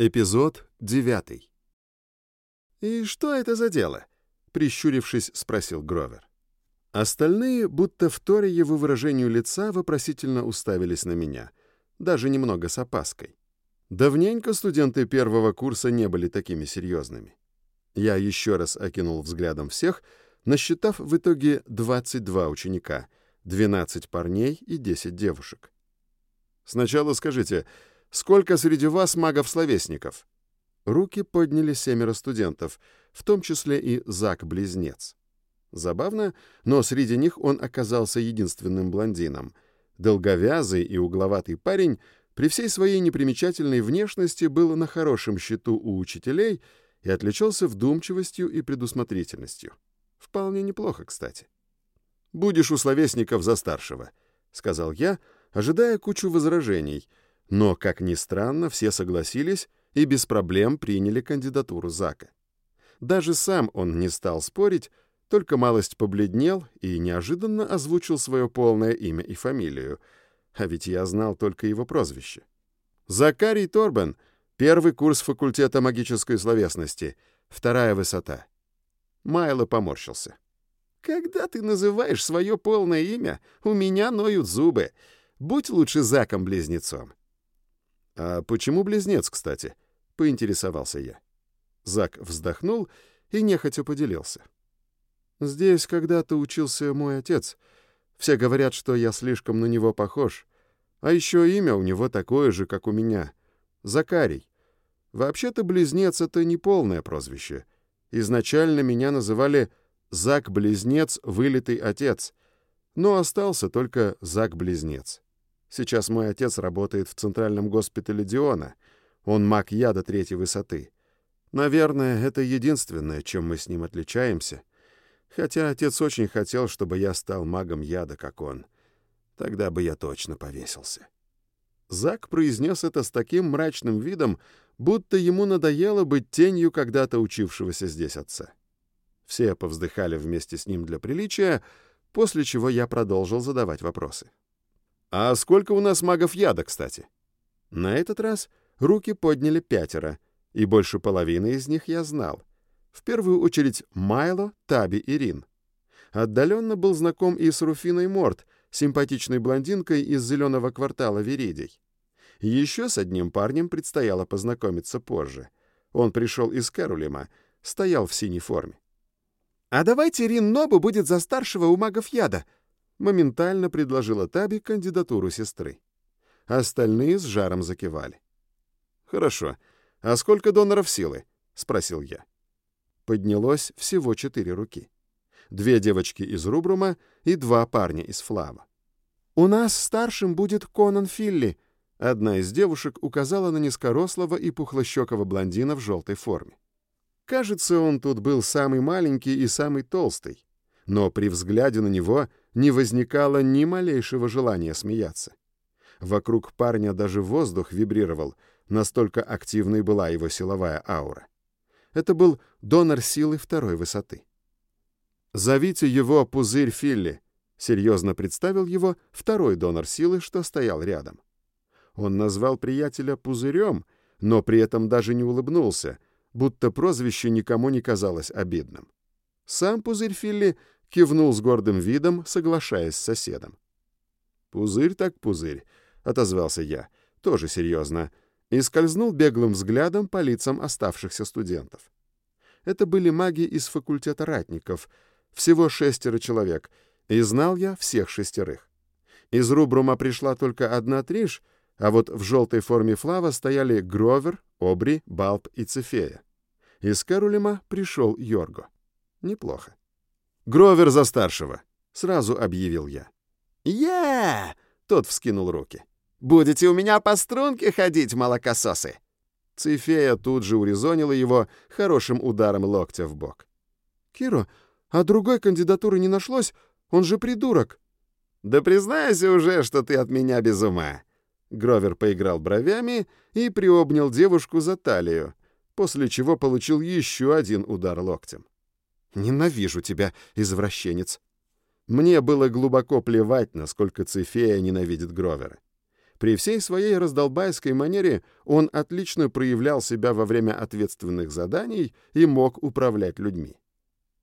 Эпизод девятый. «И что это за дело?» — прищурившись, спросил Гровер. Остальные, будто вторя его выражению лица, вопросительно уставились на меня, даже немного с опаской. Давненько студенты первого курса не были такими серьезными. Я еще раз окинул взглядом всех, насчитав в итоге 22 ученика, 12 парней и 10 девушек. «Сначала скажите, сколько среди вас магов-словесников?» Руки подняли семеро студентов, в том числе и Зак-близнец. Забавно, но среди них он оказался единственным блондином. Долговязый и угловатый парень при всей своей непримечательной внешности был на хорошем счету у учителей и отличался вдумчивостью и предусмотрительностью. Вполне неплохо, кстати. «Будешь у словесников за старшего», — сказал я, ожидая кучу возражений, но, как ни странно, все согласились и без проблем приняли кандидатуру Зака. Даже сам он не стал спорить, только малость побледнел и неожиданно озвучил свое полное имя и фамилию, а ведь я знал только его прозвище. Закарий Торбен, первый курс факультета магической словесности, вторая высота. Майло поморщился. «Когда ты называешь свое полное имя, у меня ноют зубы. Будь лучше Заком-близнецом». «А почему близнец, кстати?» — поинтересовался я. Зак вздохнул и нехотя поделился. «Здесь когда-то учился мой отец. Все говорят, что я слишком на него похож. А еще имя у него такое же, как у меня. Закарий. Вообще-то близнец — это не полное прозвище. Изначально меня называли Зак-близнец, вылитый отец. Но остался только Зак-близнец. Сейчас мой отец работает в центральном госпитале Диона. Он маг яда третьей высоты. Наверное, это единственное, чем мы с ним отличаемся. Хотя отец очень хотел, чтобы я стал магом яда, как он. Тогда бы я точно повесился. Зак произнес это с таким мрачным видом, будто ему надоело быть тенью когда-то учившегося здесь отца. Все повздыхали вместе с ним для приличия, после чего я продолжил задавать вопросы. «А сколько у нас магов яда, кстати?» На этот раз руки подняли пятеро, и больше половины из них я знал. В первую очередь Майло, Таби и Рин. Отдаленно был знаком и с Руфиной Морт, симпатичной блондинкой из зеленого квартала Веридий. Еще с одним парнем предстояло познакомиться позже. Он пришел из Кэрулима, стоял в синей форме. «А давайте Рин Нобу будет за старшего у магов яда», моментально предложила Таби кандидатуру сестры. Остальные с жаром закивали. «Хорошо. А сколько доноров силы?» — спросил я. Поднялось всего четыре руки. Две девочки из Рубрума и два парня из Флава. «У нас старшим будет Конан Филли», — одна из девушек указала на низкорослого и пухлощекого блондина в желтой форме. Кажется, он тут был самый маленький и самый толстый, но при взгляде на него не возникало ни малейшего желания смеяться. Вокруг парня даже воздух вибрировал, настолько активной была его силовая аура. Это был донор силы второй высоты. «Зовите его Пузырь Филли», — серьезно представил его второй донор силы, что стоял рядом. Он назвал приятеля Пузырем, но при этом даже не улыбнулся, будто прозвище никому не казалось обидным. Сам Пузырь Филли кивнул с гордым видом, соглашаясь с соседом. «Пузырь так пузырь», — отозвался я, тоже серьезно, и скользнул беглым взглядом по лицам оставшихся студентов. Это были маги из факультета ратников, всего шестеро человек, и знал я всех шестерых. Из Рубрума пришла только одна Триш, а вот в желтой форме Флава стояли Гровер, Обри, Балб и Цефея. Из Карулима пришел Йорго. Неплохо. «Гровер за старшего», — сразу объявил я. «Е!» — тот вскинул руки. «Будете у меня по струнке ходить, молокососы!» Цифея тут же урезонила его хорошим ударом локтя в бок. «Киро, а другой кандидатуры не нашлось? Он же придурок!» «Да признайся уже, что ты от меня без ума!» Гровер поиграл бровями и приобнял девушку за талию, после чего получил еще один удар локтем. Ненавижу тебя, извращенец. Мне было глубоко плевать, насколько Цефея ненавидит Гровера. При всей своей раздолбайской манере он отлично проявлял себя во время ответственных заданий и мог управлять людьми.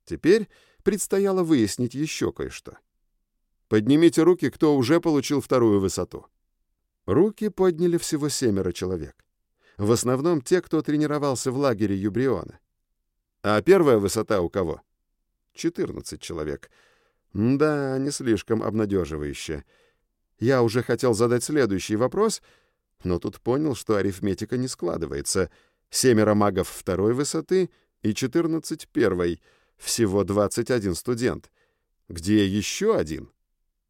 Теперь предстояло выяснить еще кое-что. Поднимите руки, кто уже получил вторую высоту. Руки подняли всего семеро человек. В основном те, кто тренировался в лагере Юбриона. А первая высота у кого? 14 человек. Да, не слишком обнадеживающе. Я уже хотел задать следующий вопрос, но тут понял, что арифметика не складывается. Семеро магов второй высоты и 14 первой. Всего 21 студент. Где еще один?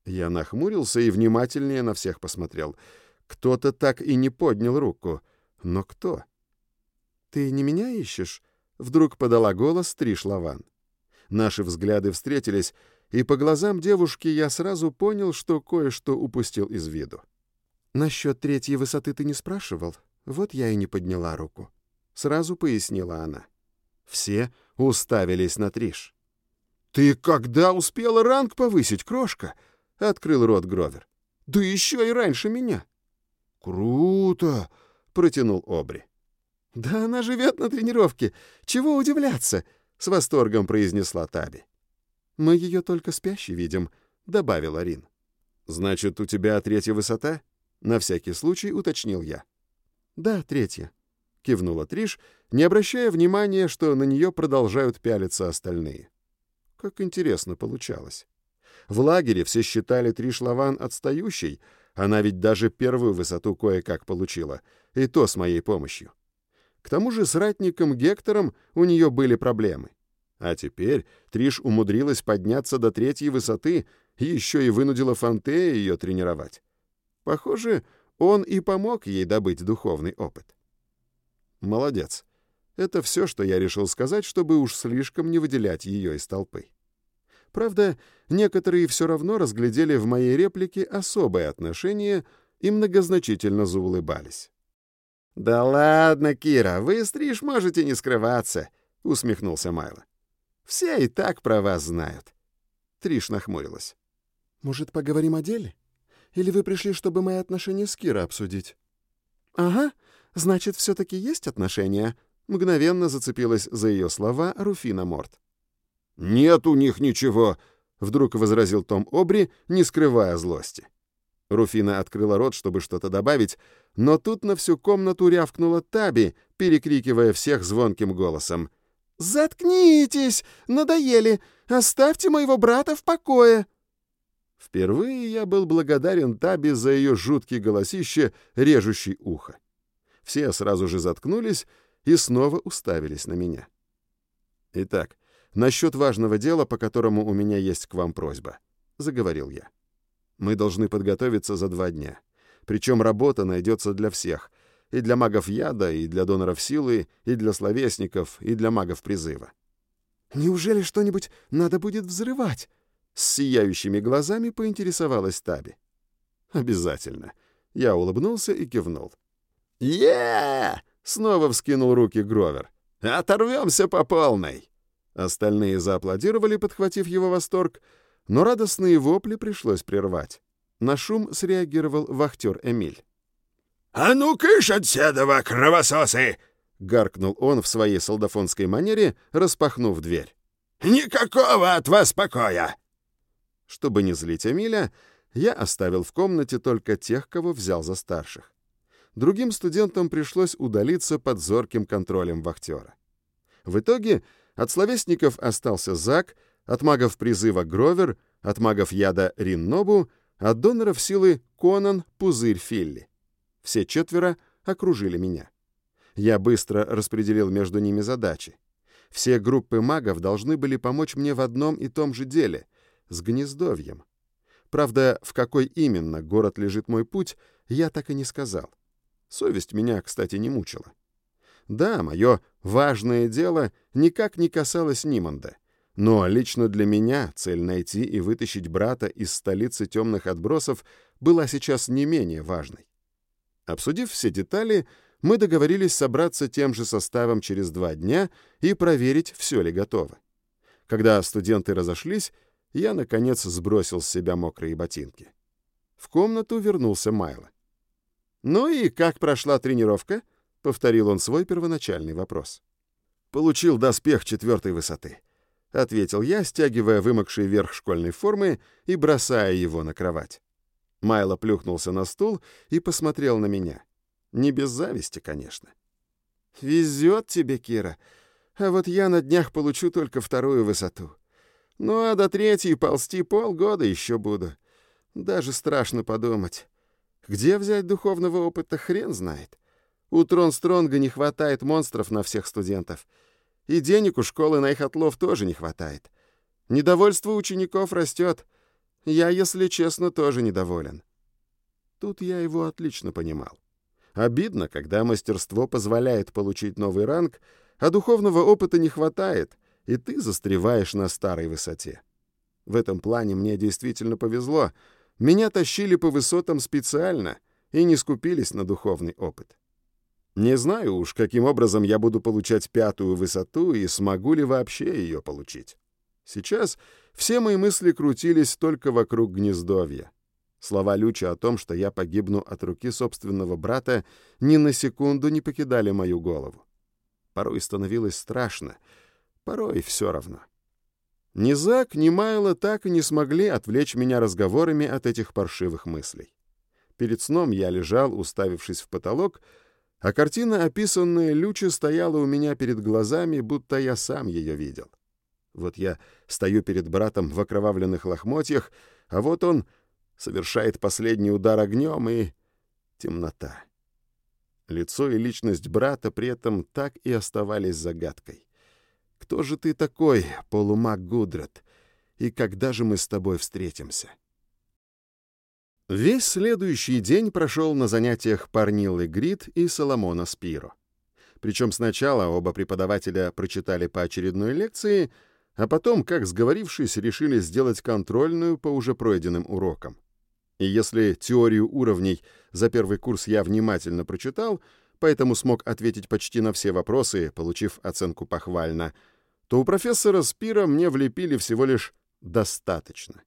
Я нахмурился и внимательнее на всех посмотрел. Кто-то так и не поднял руку. Но кто? «Ты не меня ищешь?» — вдруг подала голос Триш Лаван. Наши взгляды встретились, и по глазам девушки я сразу понял, что кое-что упустил из виду. «Насчет третьей высоты ты не спрашивал? Вот я и не подняла руку». Сразу пояснила она. Все уставились на Триш. «Ты когда успела ранг повысить, крошка?» — открыл рот Гровер. «Да еще и раньше меня». «Круто!» — протянул Обри. «Да она живет на тренировке. Чего удивляться?» — с восторгом произнесла Таби. «Мы ее только спящей видим», — добавила Рин. «Значит, у тебя третья высота?» — на всякий случай уточнил я. «Да, третья», — кивнула Триш, не обращая внимания, что на нее продолжают пялиться остальные. Как интересно получалось. В лагере все считали Триш Лаван отстающей, она ведь даже первую высоту кое-как получила, и то с моей помощью. К тому же с ратником Гектором у нее были проблемы. А теперь Триш умудрилась подняться до третьей высоты и еще и вынудила Фантея ее тренировать. Похоже, он и помог ей добыть духовный опыт. Молодец. Это все, что я решил сказать, чтобы уж слишком не выделять ее из толпы. Правда, некоторые все равно разглядели в моей реплике особое отношение и многозначительно заулыбались. «Да ладно, Кира, вы, стриж, можете не скрываться», — усмехнулся Майло. Все и так про вас знают. Триш нахмурилась. Может, поговорим о деле? Или вы пришли, чтобы мои отношения с Кира обсудить? Ага, значит, все-таки есть отношения. Мгновенно зацепилась за ее слова Руфина Морт. «Нет у них ничего», — вдруг возразил Том Обри, не скрывая злости. Руфина открыла рот, чтобы что-то добавить, но тут на всю комнату рявкнула Таби, перекрикивая всех звонким голосом. «Заткнитесь! Надоели! Оставьте моего брата в покое!» Впервые я был благодарен Таби за ее жуткий голосище, режущий ухо. Все сразу же заткнулись и снова уставились на меня. «Итак, насчет важного дела, по которому у меня есть к вам просьба», — заговорил я. «Мы должны подготовиться за два дня. Причем работа найдется для всех — и для магов яда, и для доноров силы, и для словесников, и для магов призыва. «Неужели что-нибудь надо будет взрывать?» С сияющими глазами поинтересовалась Таби. «Обязательно». Я улыбнулся и кивнул. е снова вскинул руки Гровер. «Оторвемся по полной!» Остальные зааплодировали, подхватив его восторг, но радостные вопли пришлось прервать. На шум среагировал вахтер Эмиль. «А ну кыш отседова, кровососы!» — гаркнул он в своей солдафонской манере, распахнув дверь. «Никакого от вас покоя!» Чтобы не злить Эмиля, я оставил в комнате только тех, кого взял за старших. Другим студентам пришлось удалиться под зорким контролем вахтера. В итоге от словесников остался Зак, от магов призыва Гровер, от магов яда Риннобу, от доноров силы Конан Пузырь Филли. Все четверо окружили меня. Я быстро распределил между ними задачи. Все группы магов должны были помочь мне в одном и том же деле — с гнездовьем. Правда, в какой именно город лежит мой путь, я так и не сказал. Совесть меня, кстати, не мучила. Да, мое важное дело никак не касалось Нимонда. Но лично для меня цель найти и вытащить брата из столицы темных отбросов была сейчас не менее важной. Обсудив все детали, мы договорились собраться тем же составом через два дня и проверить, все ли готово. Когда студенты разошлись, я, наконец, сбросил с себя мокрые ботинки. В комнату вернулся Майло. «Ну и как прошла тренировка?» — повторил он свой первоначальный вопрос. «Получил доспех четвертой высоты», — ответил я, стягивая вымокший верх школьной формы и бросая его на кровать. Майло плюхнулся на стул и посмотрел на меня. Не без зависти, конечно. «Везет тебе, Кира. А вот я на днях получу только вторую высоту. Ну а до третьей ползти полгода еще буду. Даже страшно подумать. Где взять духовного опыта, хрен знает. У Тронстронга не хватает монстров на всех студентов. И денег у школы на их отлов тоже не хватает. Недовольство учеников растет. Я, если честно, тоже недоволен. Тут я его отлично понимал. Обидно, когда мастерство позволяет получить новый ранг, а духовного опыта не хватает, и ты застреваешь на старой высоте. В этом плане мне действительно повезло. Меня тащили по высотам специально и не скупились на духовный опыт. Не знаю уж, каким образом я буду получать пятую высоту и смогу ли вообще ее получить. Сейчас все мои мысли крутились только вокруг гнездовья. Слова Люча о том, что я погибну от руки собственного брата, ни на секунду не покидали мою голову. Порой становилось страшно, порой все равно. Ни Зак, ни Майло так и не смогли отвлечь меня разговорами от этих паршивых мыслей. Перед сном я лежал, уставившись в потолок, а картина, описанная Лючи, стояла у меня перед глазами, будто я сам ее видел. Вот я стою перед братом в окровавленных лохмотьях, а вот он совершает последний удар огнем и... темнота. Лицо и личность брата при этом так и оставались загадкой. «Кто же ты такой, полумаг Гудрат? И когда же мы с тобой встретимся?» Весь следующий день прошел на занятиях Парнилы Грид и Соломона Спиро. Причем сначала оба преподавателя прочитали по очередной лекции, а потом, как сговорившись, решили сделать контрольную по уже пройденным урокам. И если теорию уровней за первый курс я внимательно прочитал, поэтому смог ответить почти на все вопросы, получив оценку похвально, то у профессора Спира мне влепили всего лишь «достаточно».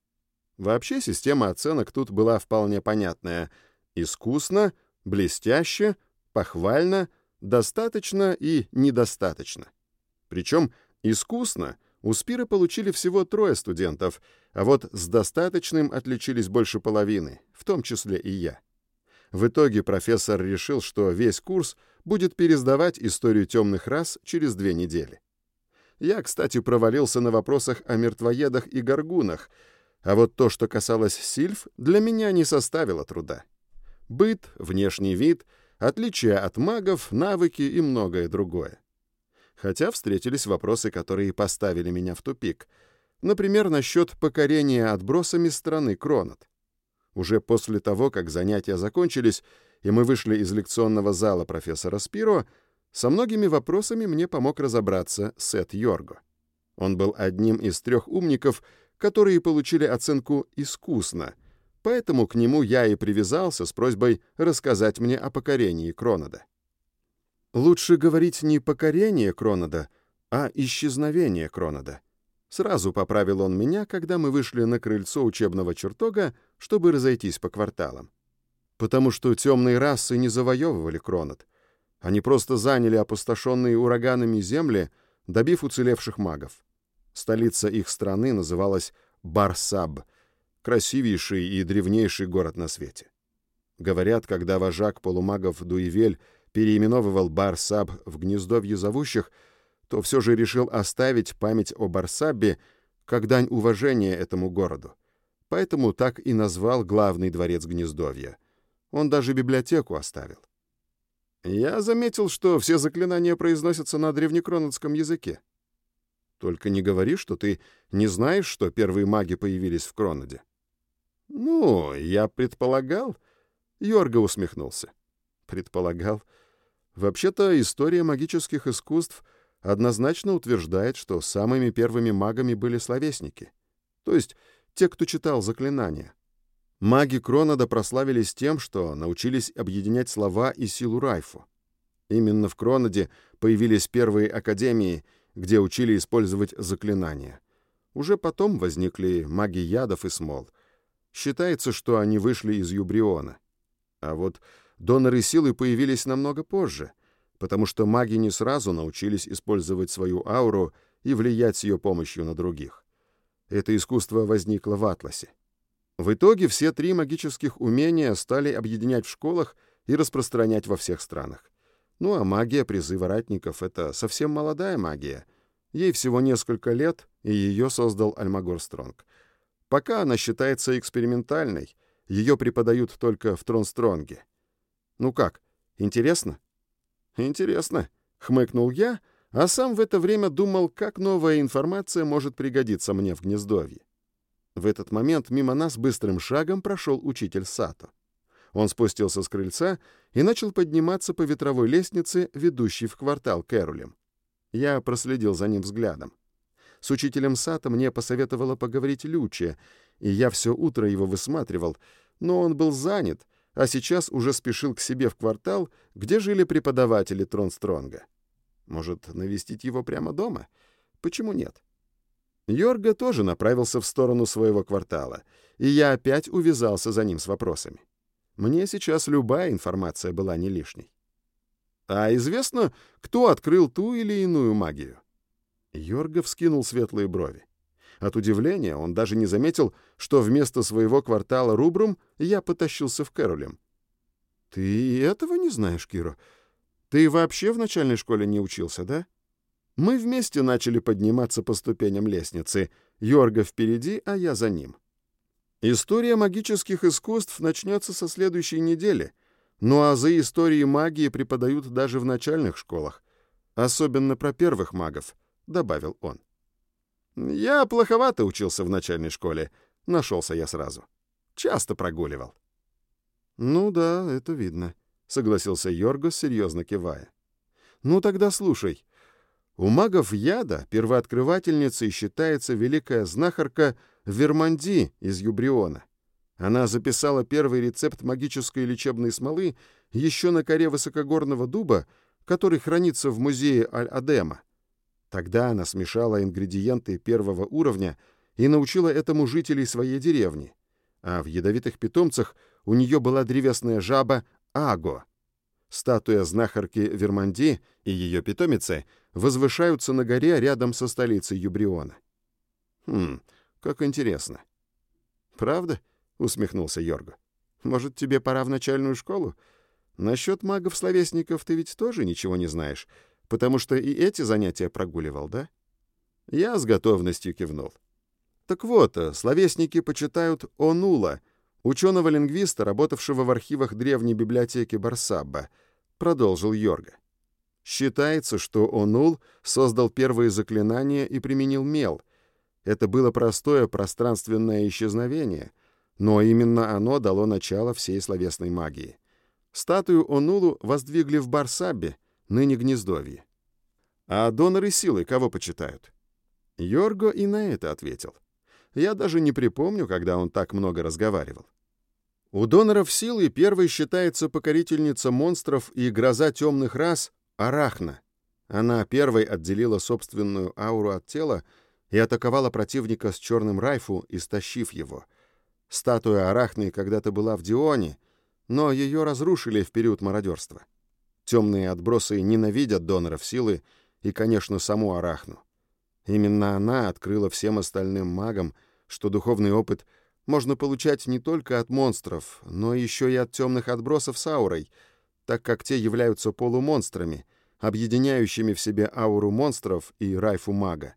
Вообще система оценок тут была вполне понятная. Искусно, блестяще, похвально, достаточно и недостаточно. Причем искусно у Спира получили всего трое студентов, а вот с достаточным отличились больше половины, в том числе и я. В итоге профессор решил, что весь курс будет пересдавать историю темных рас через две недели. Я, кстати, провалился на вопросах о мертвоедах и горгунах, а вот то, что касалось сильф, для меня не составило труда. Быт, внешний вид, отличия от магов, навыки и многое другое. Хотя встретились вопросы, которые поставили меня в тупик. Например, насчет покорения отбросами страны Кронот. Уже после того, как занятия закончились, и мы вышли из лекционного зала профессора Спиро, со многими вопросами мне помог разобраться Сет Йорго. Он был одним из трех умников, которые получили оценку «искусно», поэтому к нему я и привязался с просьбой рассказать мне о покорении Кронода. Лучше говорить не покорение Кронода, а исчезновение Кронода. Сразу поправил он меня, когда мы вышли на крыльцо учебного чертога, чтобы разойтись по кварталам. Потому что темные расы не завоевывали Кронод. Они просто заняли опустошенные ураганами земли, добив уцелевших магов. Столица их страны называлась Барсаб, красивейший и древнейший город на свете. Говорят, когда вожак полумагов Дуивель переименовывал Барсаб в гнездовье зовущих, то все же решил оставить память о Барсабе как дань уважения этому городу. Поэтому так и назвал главный дворец гнездовья. Он даже библиотеку оставил. Я заметил, что все заклинания произносятся на древнекронотском языке. Только не говори, что ты не знаешь, что первые маги появились в Кроноде. Ну, я предполагал. Йорга усмехнулся. Предполагал. Вообще-то история магических искусств однозначно утверждает, что самыми первыми магами были словесники. То есть те, кто читал заклинания. Маги Кронода прославились тем, что научились объединять слова и силу Райфу. Именно в Кроноде появились первые академии — где учили использовать заклинания. Уже потом возникли маги ядов и смол. Считается, что они вышли из Юбриона. А вот доноры силы появились намного позже, потому что маги не сразу научились использовать свою ауру и влиять с ее помощью на других. Это искусство возникло в Атласе. В итоге все три магических умения стали объединять в школах и распространять во всех странах. Ну а магия призыва ратников — это совсем молодая магия. Ей всего несколько лет, и ее создал Альмагор Стронг. Пока она считается экспериментальной, ее преподают только в Тронстронге. Ну как, интересно? Интересно, хмыкнул я, а сам в это время думал, как новая информация может пригодиться мне в гнездовье. В этот момент мимо нас быстрым шагом прошел учитель Сато. Он спустился с крыльца и начал подниматься по ветровой лестнице, ведущей в квартал Кэрулем. Я проследил за ним взглядом. С учителем Сато мне посоветовала поговорить Лючия, и я все утро его высматривал, но он был занят, а сейчас уже спешил к себе в квартал, где жили преподаватели Тронстронга. Может, навестить его прямо дома? Почему нет? Йорга тоже направился в сторону своего квартала, и я опять увязался за ним с вопросами. Мне сейчас любая информация была не лишней. А известно, кто открыл ту или иную магию? Йорга вскинул светлые брови. От удивления он даже не заметил, что вместо своего квартала Рубрум я потащился в Кэролем. «Ты этого не знаешь, Киро? Ты вообще в начальной школе не учился, да?» Мы вместе начали подниматься по ступеням лестницы. Йорга впереди, а я за ним. История магических искусств начнется со следующей недели. Ну а за истории магии преподают даже в начальных школах. Особенно про первых магов, — добавил он. Я плоховато учился в начальной школе. Нашелся я сразу. Часто прогуливал. Ну да, это видно, согласился Йоргос, серьезно кивая. Ну тогда слушай. У магов яда первооткрывательницей считается великая знахарка Верманди из Юбриона. Она записала первый рецепт магической лечебной смолы еще на коре высокогорного дуба, который хранится в музее Аль-Адема. Тогда она смешала ингредиенты первого уровня и научила этому жителей своей деревни. А в ядовитых питомцах у нее была древесная жаба Аго. Статуя знахарки Верманди и ее питомицы возвышаются на горе рядом со столицей Юбриона. «Хм, как интересно». «Правда?» — усмехнулся Йорго. «Может, тебе пора в начальную школу? Насчет магов-словесников ты ведь тоже ничего не знаешь, потому что и эти занятия прогуливал, да? Я с готовностью кивнул. Так вот, э, словесники почитают Онула, ученого-лингвиста, работавшего в архивах древней библиотеки Барсабба, продолжил Йорга. Считается, что Онул создал первые заклинания и применил мел. Это было простое пространственное исчезновение, но именно оно дало начало всей словесной магии. Статую Онулу воздвигли в Барсаббе, ныне гнездовье. А доноры силы кого почитают? Йорго и на это ответил. Я даже не припомню, когда он так много разговаривал. У доноров силы первой считается покорительница монстров и гроза темных рас Арахна. Она первой отделила собственную ауру от тела и атаковала противника с черным райфу, истощив его. Статуя Арахны когда-то была в Дионе, но ее разрушили в период мародерства. Темные отбросы ненавидят доноров силы и, конечно, саму Арахну. Именно она открыла всем остальным магам, что духовный опыт можно получать не только от монстров, но еще и от темных отбросов с аурой, так как те являются полумонстрами, объединяющими в себе ауру монстров и райфу мага.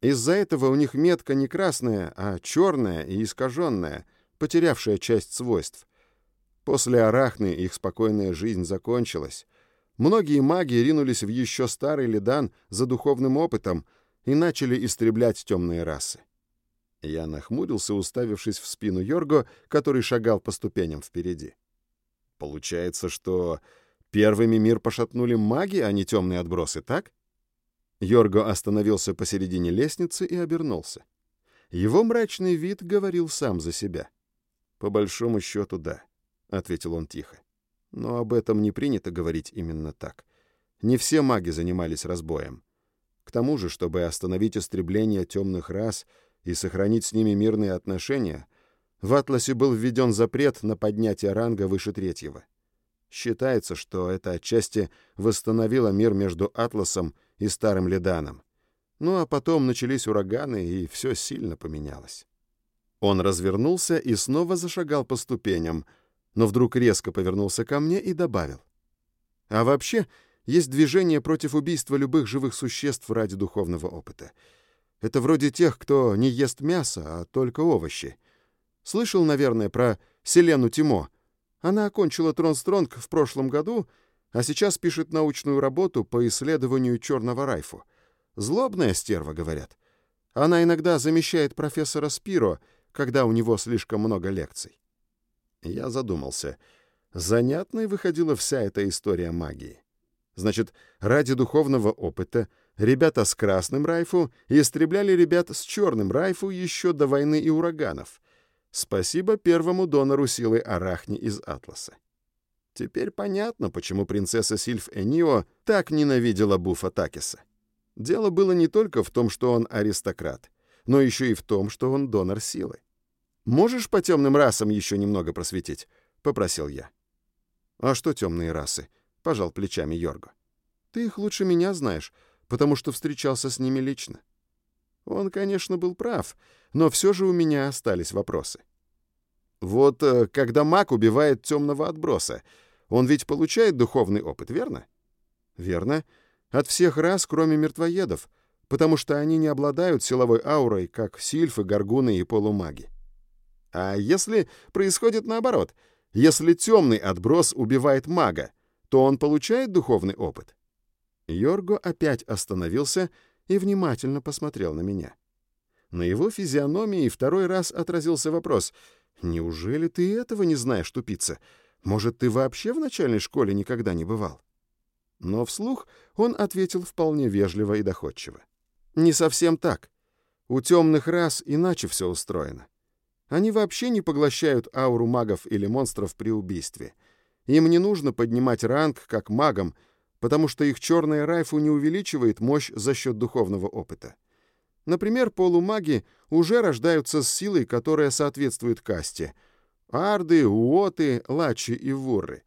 Из-за этого у них метка не красная, а черная и искаженная, потерявшая часть свойств. После Арахны их спокойная жизнь закончилась, Многие маги ринулись в еще старый Лидан за духовным опытом и начали истреблять темные расы. Я нахмурился, уставившись в спину Йорго, который шагал по ступеням впереди. Получается, что первыми мир пошатнули маги, а не темные отбросы, так? Йорго остановился посередине лестницы и обернулся. Его мрачный вид говорил сам за себя. «По большому счету, да», — ответил он тихо. Но об этом не принято говорить именно так. Не все маги занимались разбоем. К тому же, чтобы остановить истребление темных рас и сохранить с ними мирные отношения, в Атласе был введен запрет на поднятие ранга выше третьего. Считается, что это отчасти восстановило мир между Атласом и Старым Леданом. Ну а потом начались ураганы, и все сильно поменялось. Он развернулся и снова зашагал по ступеням, но вдруг резко повернулся ко мне и добавил. А вообще, есть движение против убийства любых живых существ ради духовного опыта. Это вроде тех, кто не ест мясо, а только овощи. Слышал, наверное, про Селену Тимо. Она окончила Тронстронг в прошлом году, а сейчас пишет научную работу по исследованию черного райфу. Злобная стерва, говорят. Она иногда замещает профессора Спиро, когда у него слишком много лекций. Я задумался. Занятной выходила вся эта история магии. Значит, ради духовного опыта ребята с красным райфу истребляли ребят с черным райфу еще до войны и ураганов. Спасибо первому донору силы Арахни из Атласа. Теперь понятно, почему принцесса Сильф Энио так ненавидела Буфа Такиса. Дело было не только в том, что он аристократ, но еще и в том, что он донор силы. «Можешь по темным расам еще немного просветить?» — попросил я. «А что темные расы?» — пожал плечами Йорго. «Ты их лучше меня знаешь, потому что встречался с ними лично». Он, конечно, был прав, но все же у меня остались вопросы. Вот э, когда маг убивает темного отброса, он ведь получает духовный опыт, верно? Верно. От всех рас, кроме мертвоедов, потому что они не обладают силовой аурой, как сильфы, горгуны и полумаги. А если происходит наоборот? Если темный отброс убивает мага, то он получает духовный опыт? Йорго опять остановился и внимательно посмотрел на меня. На его физиономии второй раз отразился вопрос. «Неужели ты этого не знаешь, тупица? Может, ты вообще в начальной школе никогда не бывал?» Но вслух он ответил вполне вежливо и доходчиво. «Не совсем так. У темных рас иначе все устроено. Они вообще не поглощают ауру магов или монстров при убийстве. Им не нужно поднимать ранг, как магам, потому что их черная райфу не увеличивает мощь за счет духовного опыта. Например, полумаги уже рождаются с силой, которая соответствует касте. Арды, уоты, лачи и воры.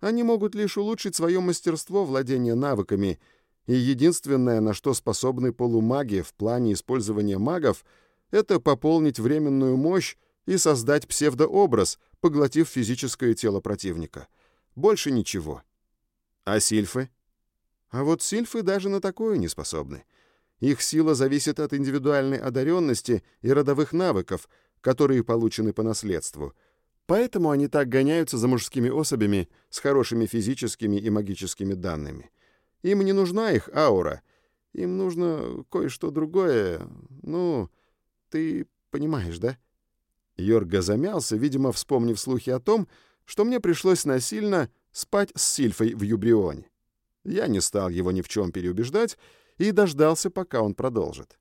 Они могут лишь улучшить свое мастерство владения навыками, и единственное, на что способны полумаги в плане использования магов — это пополнить временную мощь и создать псевдообраз, поглотив физическое тело противника. Больше ничего. А сильфы? А вот сильфы даже на такое не способны. Их сила зависит от индивидуальной одаренности и родовых навыков, которые получены по наследству. Поэтому они так гоняются за мужскими особями с хорошими физическими и магическими данными. Им не нужна их аура. Им нужно кое-что другое. Ну, ты понимаешь, да?» Йорга замялся, видимо, вспомнив слухи о том, что мне пришлось насильно спать с Сильфой в Юбрионе. Я не стал его ни в чем переубеждать и дождался, пока он продолжит.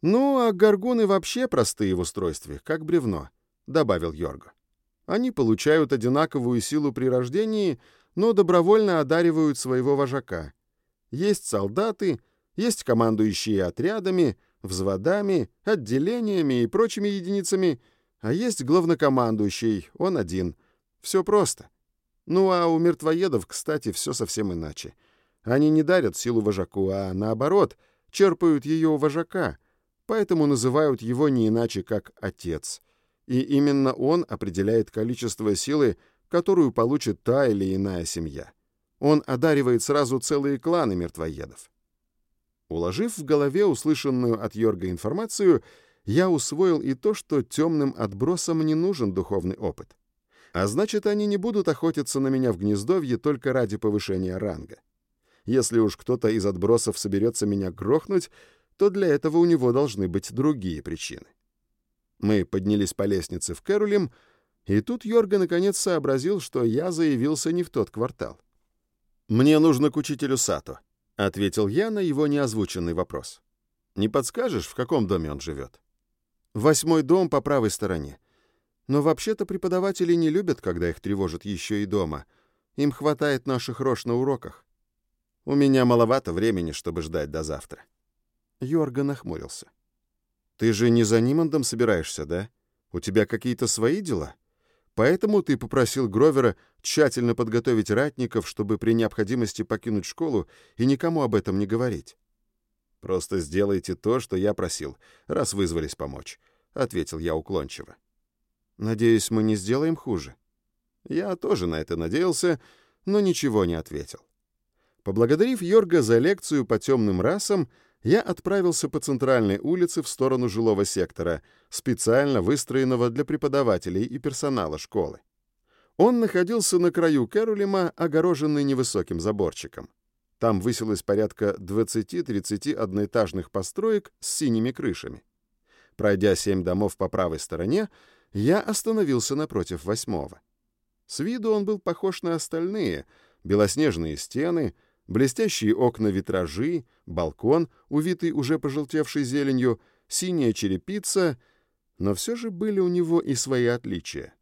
«Ну, а горгоны вообще простые в устройстве, как бревно», — добавил Йорга. «Они получают одинаковую силу при рождении, но добровольно одаривают своего вожака. Есть солдаты, есть командующие отрядами — взводами, отделениями и прочими единицами, а есть главнокомандующий, он один. Все просто. Ну а у мертвоедов, кстати, все совсем иначе. Они не дарят силу вожаку, а наоборот, черпают ее у вожака, поэтому называют его не иначе, как «отец». И именно он определяет количество силы, которую получит та или иная семья. Он одаривает сразу целые кланы мертвоедов. Уложив в голове услышанную от Йорга информацию, я усвоил и то, что темным отбросам не нужен духовный опыт. А значит, они не будут охотиться на меня в гнездовье только ради повышения ранга. Если уж кто-то из отбросов соберется меня грохнуть, то для этого у него должны быть другие причины. Мы поднялись по лестнице в Кэрулем, и тут Йорга наконец сообразил, что я заявился не в тот квартал. «Мне нужно к учителю Сато», — ответил я на его неозвученный вопрос. «Не подскажешь, в каком доме он живет?» «Восьмой дом по правой стороне. Но вообще-то преподаватели не любят, когда их тревожат еще и дома. Им хватает наших рож на уроках. У меня маловато времени, чтобы ждать до завтра». Йорга нахмурился. «Ты же не за Нимандом собираешься, да? У тебя какие-то свои дела? Поэтому ты попросил Гровера тщательно подготовить ратников, чтобы при необходимости покинуть школу и никому об этом не говорить. Просто сделайте то, что я просил, раз вызвались помочь, ответил я уклончиво. Надеюсь, мы не сделаем хуже. Я тоже на это надеялся, но ничего не ответил. Поблагодарив Йорга за лекцию по темным расам, я отправился по центральной улице в сторону жилого сектора, специально выстроенного для преподавателей и персонала школы. Он находился на краю Кэрулима, огороженный невысоким заборчиком. Там высилось порядка 20-30 одноэтажных построек с синими крышами. Пройдя семь домов по правой стороне, я остановился напротив восьмого. С виду он был похож на остальные. Белоснежные стены, блестящие окна-витражи, балкон, увитый уже пожелтевшей зеленью, синяя черепица, но все же были у него и свои отличия.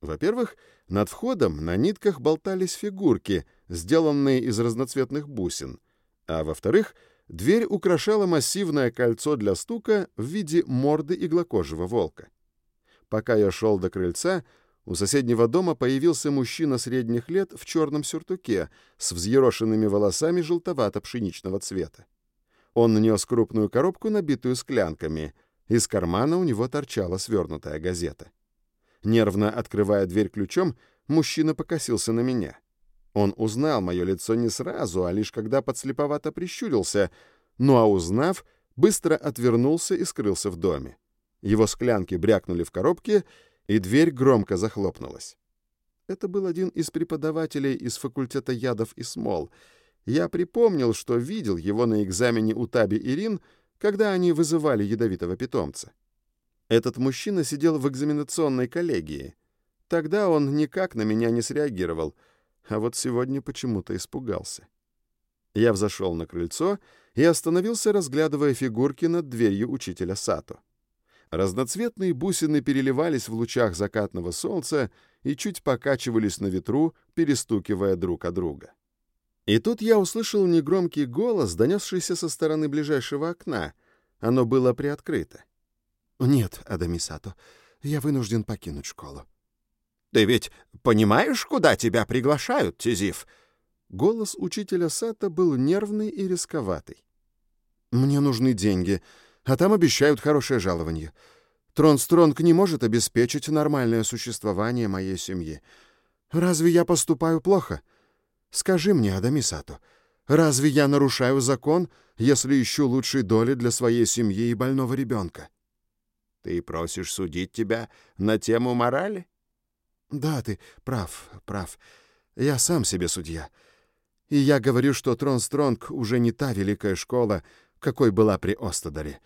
Во-первых, над входом на нитках болтались фигурки, сделанные из разноцветных бусин, а во-вторых, дверь украшала массивное кольцо для стука в виде морды иглокожего волка. Пока я шел до крыльца, у соседнего дома появился мужчина средних лет в черном сюртуке с взъерошенными волосами желтовато-пшеничного цвета. Он нес крупную коробку, набитую склянками. Из кармана у него торчала свернутая газета. Нервно открывая дверь ключом, мужчина покосился на меня. Он узнал мое лицо не сразу, а лишь когда подслеповато прищурился, ну а узнав, быстро отвернулся и скрылся в доме. Его склянки брякнули в коробке, и дверь громко захлопнулась. Это был один из преподавателей из факультета ядов и смол. Я припомнил, что видел его на экзамене у Таби Ирин, когда они вызывали ядовитого питомца. Этот мужчина сидел в экзаменационной коллегии. Тогда он никак на меня не среагировал, а вот сегодня почему-то испугался. Я взошел на крыльцо и остановился, разглядывая фигурки над дверью учителя Сато. Разноцветные бусины переливались в лучах закатного солнца и чуть покачивались на ветру, перестукивая друг о друга. И тут я услышал негромкий голос, донесшийся со стороны ближайшего окна. Оно было приоткрыто. «Нет, Адамисато, я вынужден покинуть школу». «Ты ведь понимаешь, куда тебя приглашают, Тизиф?» Голос учителя Сата был нервный и рисковатый. «Мне нужны деньги а там обещают хорошее жалование. Тронстронг не может обеспечить нормальное существование моей семьи. Разве я поступаю плохо? Скажи мне, Адамисато, разве я нарушаю закон, если ищу лучшей доли для своей семьи и больного ребенка? Ты просишь судить тебя на тему морали? Да, ты прав, прав. Я сам себе судья. И я говорю, что Тронстронг уже не та великая школа, какой была при Остадаре.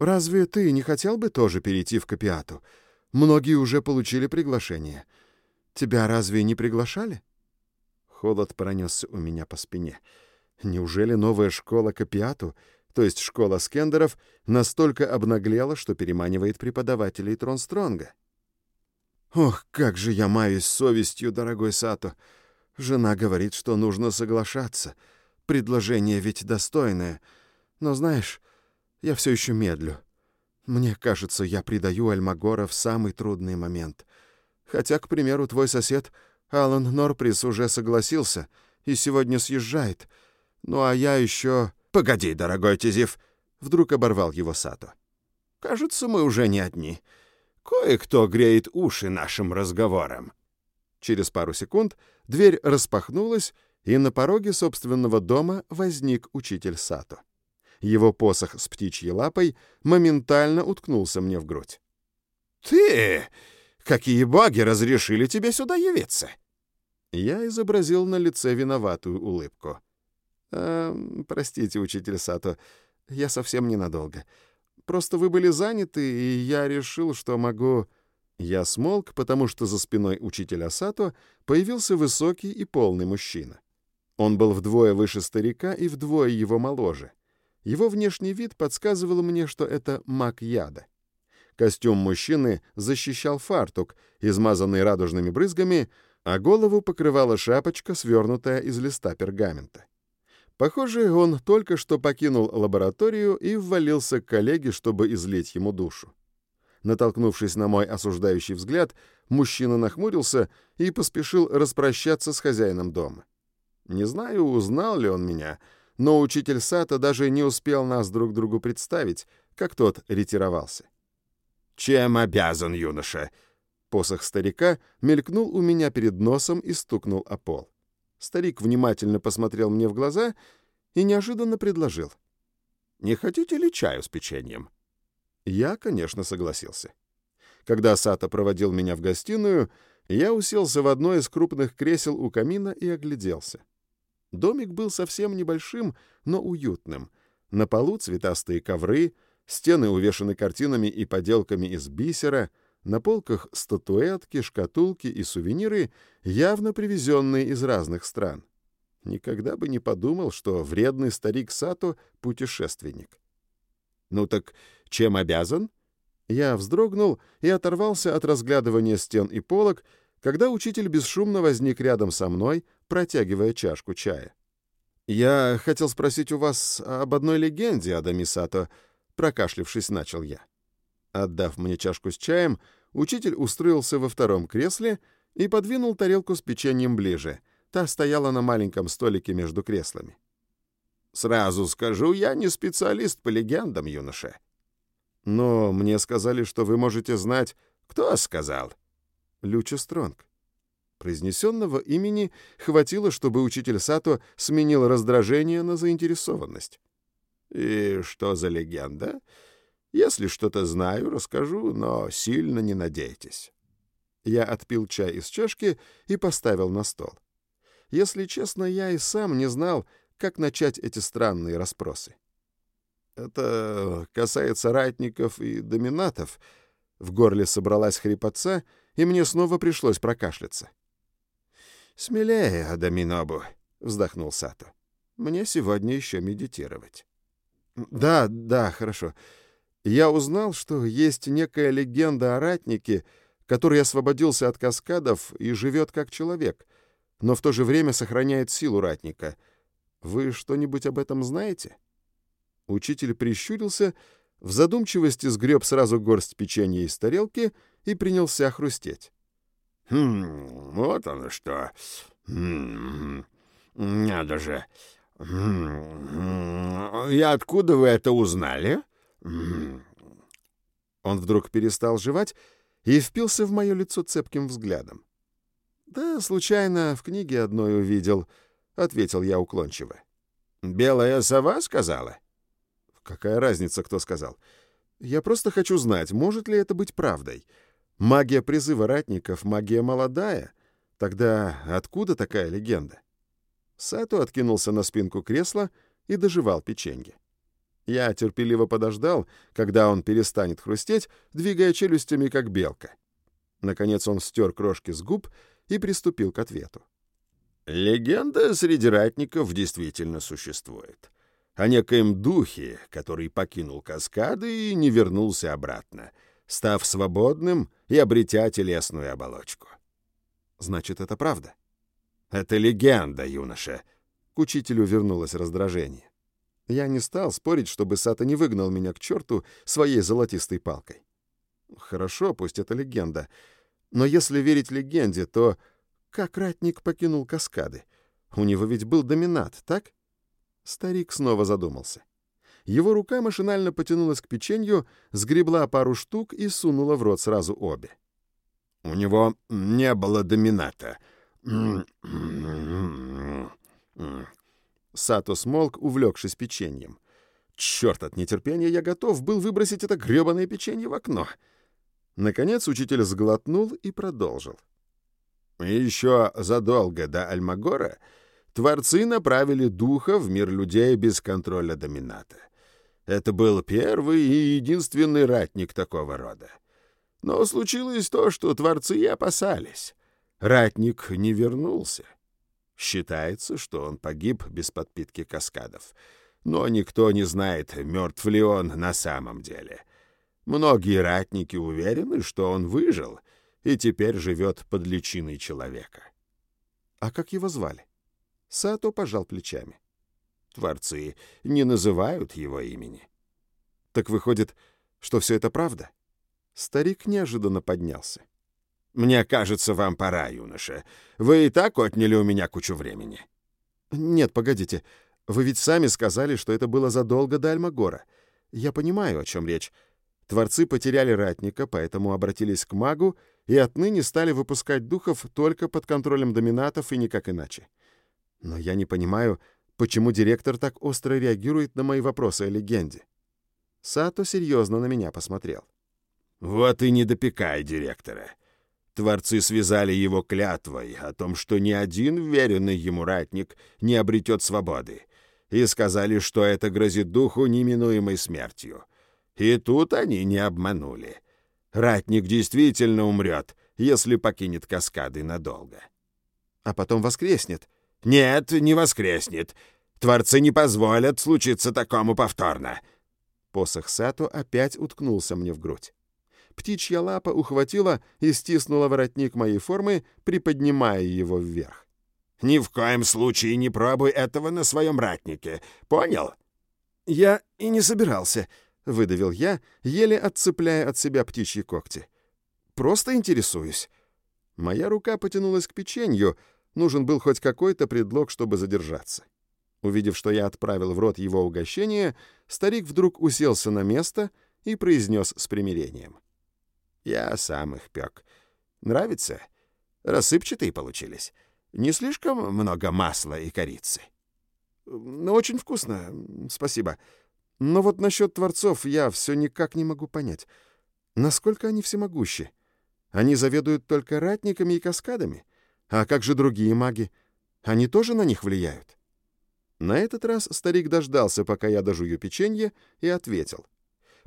Разве ты не хотел бы тоже перейти в Копиату? Многие уже получили приглашение. Тебя разве не приглашали? Холод пронесся у меня по спине. Неужели новая школа Копиату, то есть школа скендеров, настолько обнаглела, что переманивает преподавателей Тронстронга? Ох, как же я маюсь совестью, дорогой Сато. Жена говорит, что нужно соглашаться. Предложение ведь достойное — но знаешь, я все еще медлю. Мне кажется, я предаю Альмагора в самый трудный момент. Хотя, к примеру, твой сосед Алан Норприс уже согласился и сегодня съезжает. Ну а я еще... Погоди, дорогой Тизив, вдруг оборвал его Сато. Кажется, мы уже не одни. Кое-кто греет уши нашим разговорам. Через пару секунд дверь распахнулась, и на пороге собственного дома возник учитель Сато. Его посох с птичьей лапой моментально уткнулся мне в грудь. «Ты! Какие боги разрешили тебе сюда явиться?» Я изобразил на лице виноватую улыбку. «Э, «Простите, учитель Сато, я совсем ненадолго. Просто вы были заняты, и я решил, что могу...» Я смолк, потому что за спиной учителя Сато появился высокий и полный мужчина. Он был вдвое выше старика и вдвое его моложе. Его внешний вид подсказывал мне, что это маг яда. Костюм мужчины защищал фартук, измазанный радужными брызгами, а голову покрывала шапочка, свернутая из листа пергамента. Похоже, он только что покинул лабораторию и ввалился к коллеге, чтобы излить ему душу. Натолкнувшись на мой осуждающий взгляд, мужчина нахмурился и поспешил распрощаться с хозяином дома. Не знаю, узнал ли он меня, но учитель Сата даже не успел нас друг другу представить, как тот ретировался. «Чем обязан, юноша?» Посох старика мелькнул у меня перед носом и стукнул о пол. Старик внимательно посмотрел мне в глаза и неожиданно предложил. «Не хотите ли чаю с печеньем?» Я, конечно, согласился. Когда Сата проводил меня в гостиную, я уселся в одно из крупных кресел у камина и огляделся. Домик был совсем небольшим, но уютным. На полу цветастые ковры, стены увешаны картинами и поделками из бисера, на полках статуэтки, шкатулки и сувениры, явно привезенные из разных стран. Никогда бы не подумал, что вредный старик Сато — путешественник. «Ну так чем обязан?» Я вздрогнул и оторвался от разглядывания стен и полок, когда учитель бесшумно возник рядом со мной, протягивая чашку чая. «Я хотел спросить у вас об одной легенде, Адами Сато», — прокашлившись, начал я. Отдав мне чашку с чаем, учитель устроился во втором кресле и подвинул тарелку с печеньем ближе. Та стояла на маленьком столике между креслами. «Сразу скажу, я не специалист по легендам, юноша». «Но мне сказали, что вы можете знать...» «Кто сказал?» Люча Стронг. Произнесенного имени хватило, чтобы учитель Сато сменил раздражение на заинтересованность. «И что за легенда? Если что-то знаю, расскажу, но сильно не надейтесь». Я отпил чай из чашки и поставил на стол. Если честно, я и сам не знал, как начать эти странные расспросы. Это касается ратников и доминатов. В горле собралась хрипотца, и мне снова пришлось прокашляться. «Смелее, Адаминобу», — вздохнул Сато. «Мне сегодня еще медитировать». «Да, да, хорошо. Я узнал, что есть некая легенда о ратнике, который освободился от каскадов и живет как человек, но в то же время сохраняет силу ратника. Вы что-нибудь об этом знаете?» Учитель прищурился, в задумчивости сгреб сразу горсть печенья из тарелки и принялся хрустеть. «Хм, вот оно что. Хм, надо же. Хм, и откуда вы это узнали?» хм». Он вдруг перестал жевать и впился в мое лицо цепким взглядом. «Да, случайно в книге одной увидел», — ответил я уклончиво. «Белая сова сказала?» «Какая разница, кто сказал? Я просто хочу знать, может ли это быть правдой. Магия призыва ратников — магия молодая. Тогда откуда такая легенда? Сато откинулся на спинку кресла и доживал печенье. Я терпеливо подождал, когда он перестанет хрустеть, двигая челюстями, как белка. Наконец он стер крошки с губ и приступил к ответу. «Легенда среди ратников действительно существует. О некоем духе, который покинул каскады и не вернулся обратно — став свободным и обретя телесную оболочку. Значит, это правда? Это легенда, юноша. К учителю вернулось раздражение. Я не стал спорить, чтобы Сата не выгнал меня к черту своей золотистой палкой. Хорошо, пусть это легенда. Но если верить легенде, то как ратник покинул каскады? У него ведь был доминат, так? Старик снова задумался. — его рука машинально потянулась к печенью, сгребла пару штук и сунула в рот сразу обе. «У него не было домината». Сато смолк, увлекшись печеньем. Черт, от нетерпения я готов был выбросить это гребаное печенье в окно. Наконец учитель сглотнул и продолжил. Еще задолго до Альмагора творцы направили духа в мир людей без контроля домината. Это был первый и единственный ратник такого рода. Но случилось то, что творцы и опасались. Ратник не вернулся. Считается, что он погиб без подпитки каскадов. Но никто не знает, мертв ли он на самом деле. Многие ратники уверены, что он выжил и теперь живет под личиной человека. А как его звали? Сато пожал плечами. Творцы не называют его имени. Так выходит, что все это правда? Старик неожиданно поднялся. «Мне кажется, вам пора, юноша. Вы и так отняли у меня кучу времени». «Нет, погодите. Вы ведь сами сказали, что это было задолго до Альмагора. Я понимаю, о чем речь. Творцы потеряли ратника, поэтому обратились к магу и отныне стали выпускать духов только под контролем доминатов и никак иначе. Но я не понимаю, почему директор так остро реагирует на мои вопросы о легенде. Сато серьезно на меня посмотрел. «Вот и не допекай директора. Творцы связали его клятвой о том, что ни один веренный ему ратник не обретет свободы, и сказали, что это грозит духу неминуемой смертью. И тут они не обманули. Ратник действительно умрет, если покинет каскады надолго. А потом воскреснет. Нет, не воскреснет. Творцы не позволят случиться такому повторно. Посох Сато опять уткнулся мне в грудь. Птичья лапа ухватила и стиснула воротник моей формы, приподнимая его вверх. «Ни в коем случае не пробуй этого на своем ратнике. Понял?» «Я и не собирался», — выдавил я, еле отцепляя от себя птичьи когти. «Просто интересуюсь». Моя рука потянулась к печенью, нужен был хоть какой-то предлог, чтобы задержаться. Увидев, что я отправил в рот его угощение, старик вдруг уселся на место и произнес с примирением. Я сам их пек. Нравится? Рассыпчатые получились. Не слишком много масла и корицы. Ну, очень вкусно, спасибо. Но вот насчет творцов я все никак не могу понять. Насколько они всемогущи? Они заведуют только ратниками и каскадами? А как же другие маги? Они тоже на них влияют? На этот раз старик дождался, пока я дожую печенье, и ответил.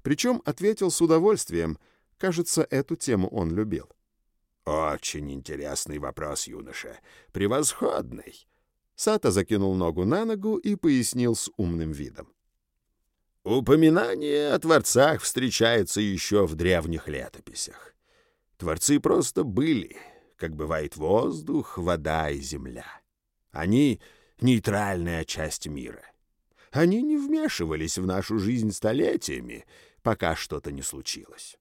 Причем ответил с удовольствием — Кажется, эту тему он любил. «Очень интересный вопрос, юноша. Превосходный!» Сата закинул ногу на ногу и пояснил с умным видом. Упоминание о творцах встречается еще в древних летописях. Творцы просто были, как бывает воздух, вода и земля. Они — нейтральная часть мира. Они не вмешивались в нашу жизнь столетиями, пока что-то не случилось.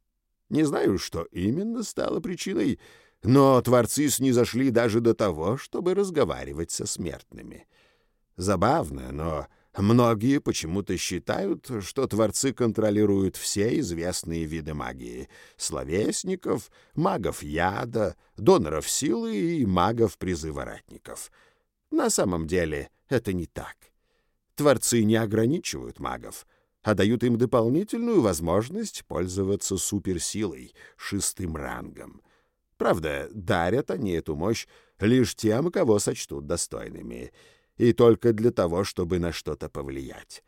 Не знаю, что именно стало причиной, но творцы снизошли даже до того, чтобы разговаривать со смертными. Забавно, но многие почему-то считают, что творцы контролируют все известные виды магии — словесников, магов яда, доноров силы и магов-призыворатников. На самом деле это не так. Творцы не ограничивают магов — а дают им дополнительную возможность пользоваться суперсилой, шестым рангом. Правда, дарят они эту мощь лишь тем, кого сочтут достойными, и только для того, чтобы на что-то повлиять.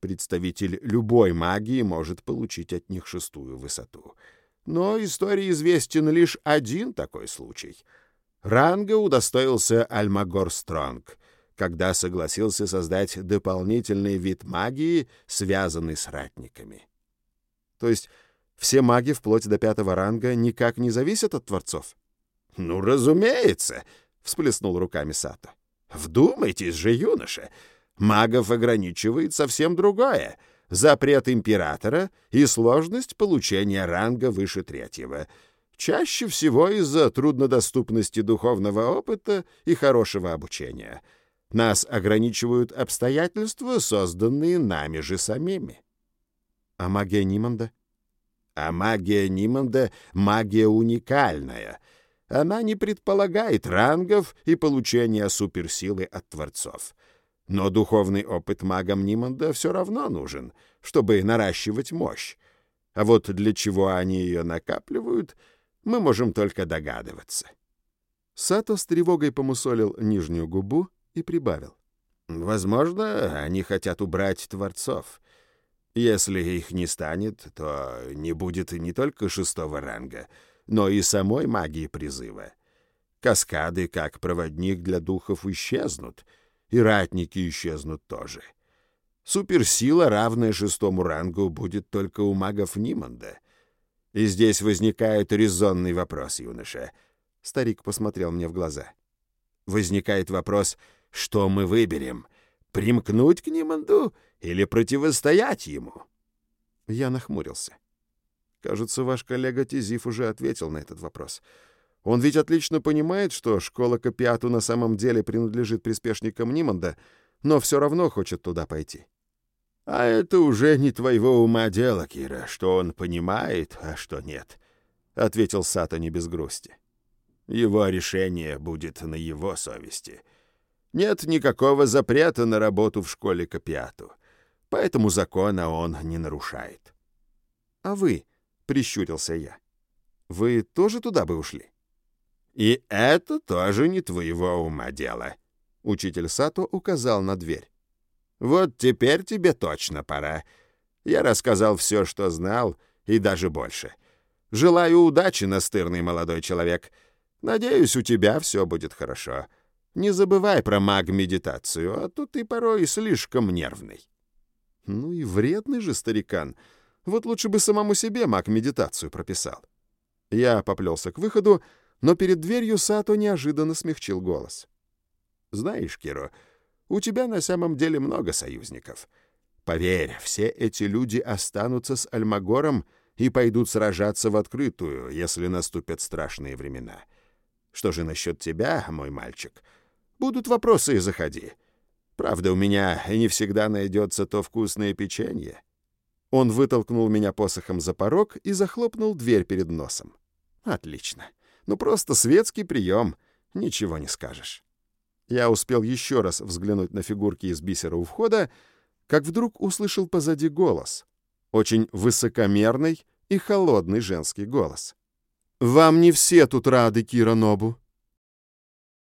Представитель любой магии может получить от них шестую высоту. Но истории известен лишь один такой случай. Ранга удостоился Альмагор Стронг — когда согласился создать дополнительный вид магии, связанный с ратниками. То есть все маги вплоть до пятого ранга никак не зависят от творцов? «Ну, разумеется!» — всплеснул руками Сато. «Вдумайтесь же, юноша! Магов ограничивает совсем другое — запрет императора и сложность получения ранга выше третьего — чаще всего из-за труднодоступности духовного опыта и хорошего обучения — нас ограничивают обстоятельства, созданные нами же самими. А магия Ниманда? А магия Ниманда — магия уникальная. Она не предполагает рангов и получения суперсилы от творцов. Но духовный опыт магам Ниманда все равно нужен, чтобы наращивать мощь. А вот для чего они ее накапливают, мы можем только догадываться. Сато с тревогой помусолил нижнюю губу и прибавил. «Возможно, они хотят убрать творцов. Если их не станет, то не будет не только шестого ранга, но и самой магии призыва. Каскады, как проводник для духов, исчезнут, и ратники исчезнут тоже. Суперсила, равная шестому рангу, будет только у магов Ниманда. И здесь возникает резонный вопрос, юноша. Старик посмотрел мне в глаза. Возникает вопрос — что мы выберем? Примкнуть к Ниманду или противостоять ему? Я нахмурился. Кажется, ваш коллега Тизиф уже ответил на этот вопрос. Он ведь отлично понимает, что школа Капиату на самом деле принадлежит приспешникам Ниманда, но все равно хочет туда пойти. А это уже не твоего ума дело, Кира, что он понимает, а что нет, — ответил Сато не без грусти. Его решение будет на его совести. Нет никакого запрета на работу в школе Капиату, поэтому закона он не нарушает. — А вы? — прищурился я. — Вы тоже туда бы ушли? — И это тоже не твоего ума дело. Учитель Сато указал на дверь. Вот теперь тебе точно пора. Я рассказал все, что знал, и даже больше. Желаю удачи, настырный молодой человек. Надеюсь, у тебя все будет хорошо. Не забывай про маг-медитацию, а то ты порой слишком нервный. Ну и вредный же старикан. Вот лучше бы самому себе маг-медитацию прописал. Я поплелся к выходу, но перед дверью Сато неожиданно смягчил голос. «Знаешь, Киро, — у тебя на самом деле много союзников. Поверь, все эти люди останутся с Альмагором и пойдут сражаться в открытую, если наступят страшные времена. Что же насчет тебя, мой мальчик? Будут вопросы и заходи. Правда, у меня не всегда найдется то вкусное печенье. Он вытолкнул меня посохом за порог и захлопнул дверь перед носом. Отлично. Ну просто светский прием. Ничего не скажешь. Я успел еще раз взглянуть на фигурки из бисера у входа, как вдруг услышал позади голос. Очень высокомерный и холодный женский голос. «Вам не все тут рады, Кира Нобу.